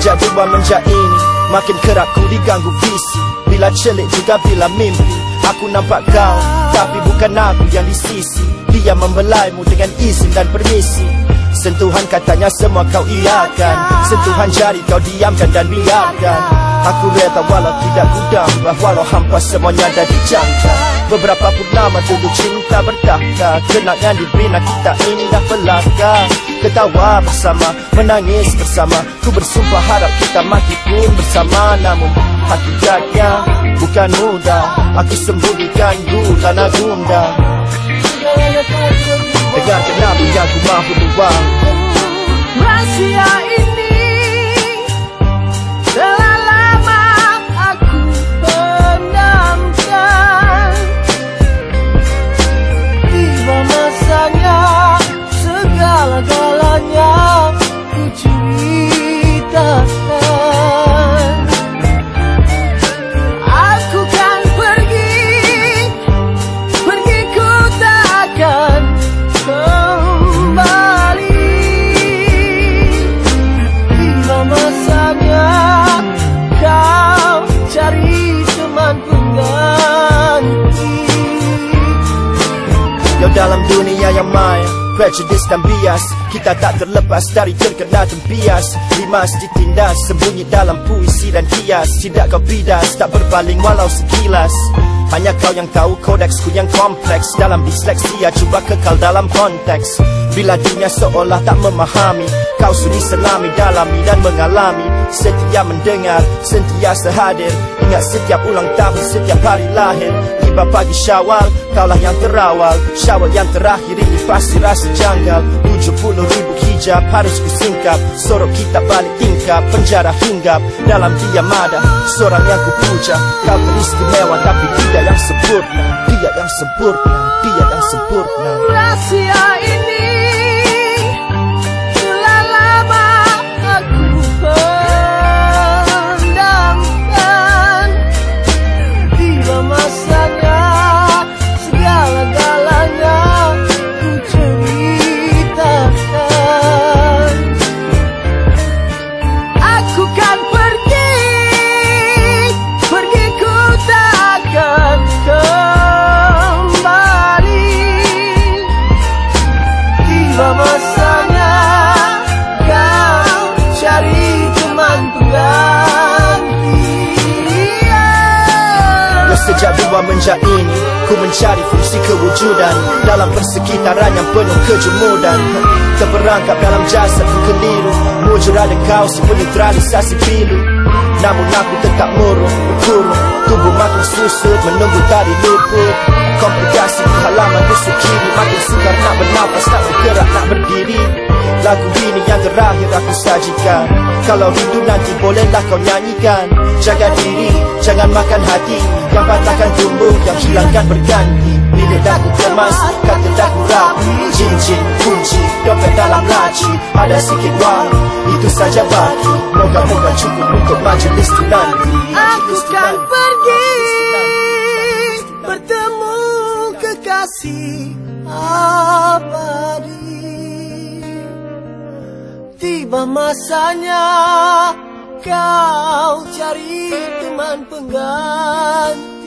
dua menjak ini Makin kerap ku diganggu visi. Bila celik juga bila mimpi Aku nampak kau. Tapi bukan aku yang di sisi Dia membelaimu dengan izin dan permisi. Sentuhan katanya semua kau iakan. Sentuhan jari kau diamkan dan biarkan Aku reda walau tidak gudang Walau hampa semuanya dah dijangka Beberapa purnama dulu cinta bertahta Kenangan dibina kita indah belaka. Ketawa bersama, menangis bersama Ku bersumpah harap kita mati pun bersama. Namun hakikatnya bukan mudah. Aku sembunyikan gulana gunda. Dengarkan apa yang ku mahu buang. Rahsia dalam dunia yang maya. Prejudice dan bias Kita tak terlepas dari terkena tempias. Limas ditindas Sembunyi dalam puisi dan kias. Tidak kau bidas Tak berpaling walau sekilas. Hanya kau yang tahu kodeksku yang kompleks. Dalam disleksia Cuba kekal dalam konteks. Bila dunia seolah tak memahami Kau sudi selami, dalami dan mengalami Setia mendengar, sentiasa hadir Ingat setiap ulang tahun, setiap hari lahir. Tiba pagi syawal, kaulah yang terawal. Syawal yang terakhir ini pasti rasa janggal. 70 ribu hijab harus kusingkap. Sorok kita balik tingkap, penjara hinggap. Dalam diam ada seorang yang kupuja. Kau teristimewa tapi tidak yang sempurna. Dia yang sempurna, dia yang sempurna. Rahsia ini Masanya kau cari teman pengganti. Ya sejak dua menjak ini Ku mencari fungsi kewujudan Dalam persekitaran yang penuh kejemudan. Terperangkap dalam jasad ku keliru Mujur ada kau si penetralisasi pilu. Namun aku tetap murung, kurung Tubuh makin susut menunggu tadi luput. Komplikasi di halaman di sekiri Makin sukar nak bernafas, bergerak, nak berdiri. Lagu ini yang terakhir aku sajikan. Kalau rindu nanti bolehlah kau nyanyikan. Jaga diri, jangan makan hati. Yang patahkan tumbuh, yang hilangkan berganti. Bila daku kemas, kata daku rapi Cincin, kunci, dompet dalam laci. Ada sikit wang, itu saja baki. Moga-moga cukup untuk majlis tu nanti. Aku kan pergi Bertemu kekasih abadi Tiba masanya Kau cari teman pengganti